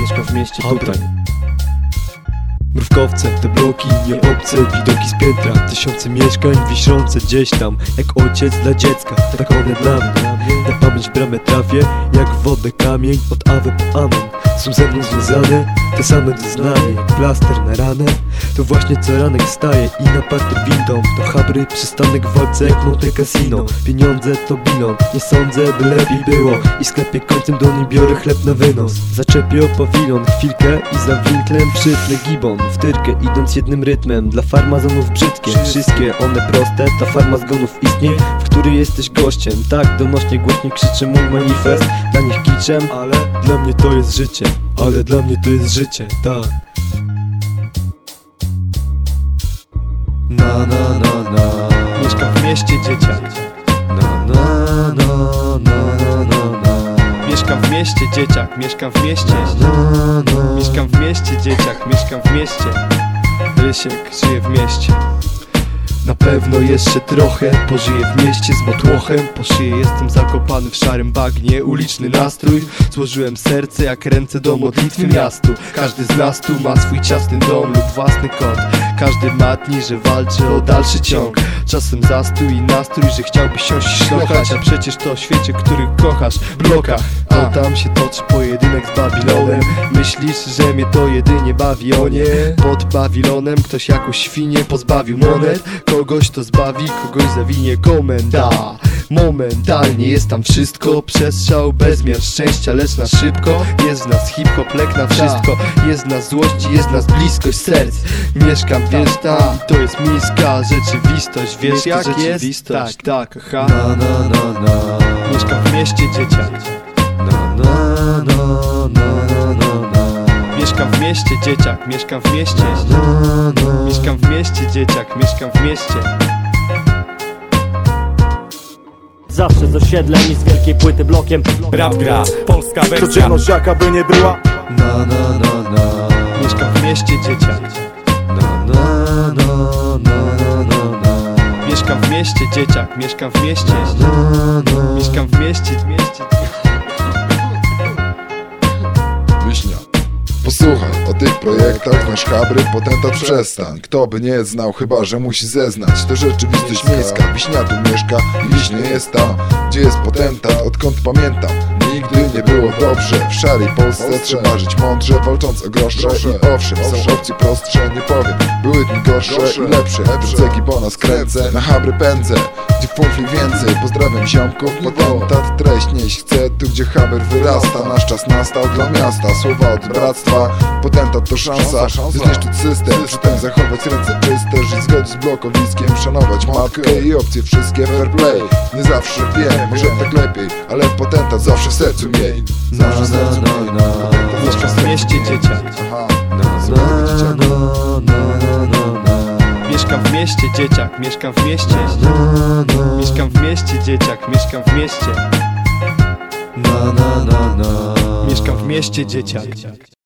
Mieszka w mieście tutaj. Mrówkowce, te bloki, nie obce, widoki z piętra. Tysiące mieszkań wiszące gdzieś tam Jak ojciec dla dziecka, takowe dla mnie. W bramę trafię, jak wodę kamień Od awe po amen, są ze mną związane Te same doznanie, plaster na ranę. To właśnie co ranek staje i na parter windą. To habry, przystanek w walce jak Monte Casino Pieniądze to bilon, nie sądzę by lepiej było. I sklepie końcem do niej biorę chleb na wynos. Zaczepię o pawilon, chwilkę i za winklem przytnę gibon. W tyrkę idąc jednym rytmem, dla farmazonów brzydkie. Wszystkie one proste, ta farma zgonów istnieje W której jesteś gościem, tak donośnie głośniej krzyczy mój manifest Dla nich kiczem, ale dla mnie to jest życie Ale dla mnie to jest życie, tak. Na na na na. Mieszkam w mieście dzieciak. Na na na na na na na. Mieszkam w mieście dzieciak, mieszkam w mieście. Na na Mieszkam w mieście dzieciak, mieszkam w mieście. Rysiek żyje w mieście na pewno jeszcze trochę. Pożyję w mieście z motłochem. Po szyję jestem zakopany w szarym bagnie. Uliczny nastrój. Złożyłem serce jak ręce do modlitwy miastu. Każdy z nas tu ma swój ciasny dom lub własny kąt Każdy ma dni, że walczy o dalszy ciąg. Czasem zastój i nastrój, że chciałbyś siąść i szlochać. A przecież to świecie, który kochasz blokach To tam się toczy pojedynek z Babilonem Myślisz, że mnie to jedynie bawi, o nie. Pod Babilonem ktoś jakąś świnię pozbawił monet. Kogoś to zbawi, kogoś zawinie komenda. Momentalnie jest tam wszystko. Przestrzał, bezmiar szczęścia, lecz na szybko. Jest nas hip-hop, lek na wszystko. Jest nas złości, jest nas bliskość serc. Mieszkam, wiesz, tam. To jest miejska rzeczywistość Wiesz jak jest? rzeczywistość. Tak, tak, aha Na na na na. Mieszkam w mieście dzieciak. Na na na mieście dzieciak, mieszkam w mieście. Na na Mieszkam w mieście dzieciak, mieszkam w mieście. Zawsze z osiedlem i z wielkiej płyty blokiem. Rap gra, polska wersja. Codzienność jaka by nie była? Na na na na. Mieszkam w mieście dzieciak. Na na na na na na Mieszkam w mieście dzieciak, mieszkam w mieście. Na na Mieszkam w mieście, w mieście Posłuchaj o tych projektach, znasz kabry, potentat przestań. Kto by nie znał, chyba że musi zeznać. To rzeczywistość miejska, Wiśnia tu mieszka i Wiśnie jest tam Gdzie jest potentat, odkąd pamiętam. Nigdy nie było dobrze W szarej Polsce. Trzeba żyć mądrze Walcząc o grosze. I owszem Są opcje prostsze, nie powiem. Były dni gorsze i lepsze. Cegi bona skręcę, na habry pędzę Funfli więcej, pozdrawiam ziomków Potentat treść nieść chcę. Tu gdzie haber wyrasta Nasz czas nastał dla miasta. Słowa od bractwa Potentat to szansa By zniszczyć system. Przy tym zachować ręce czyste Żyć zgodnie z blokowiskiem Szanować matkę i opcje wszystkie fair play. Nie zawsze wiem, może tak lepiej Ale potentat zawsze w sercu miej Zawsze w sercu miej mieście dzieciak, mieszkam w mieście. Mieszkam w mieście dzieciak, mieszkam w mieście. Na na na na. Mieszkam w mieście dzieciak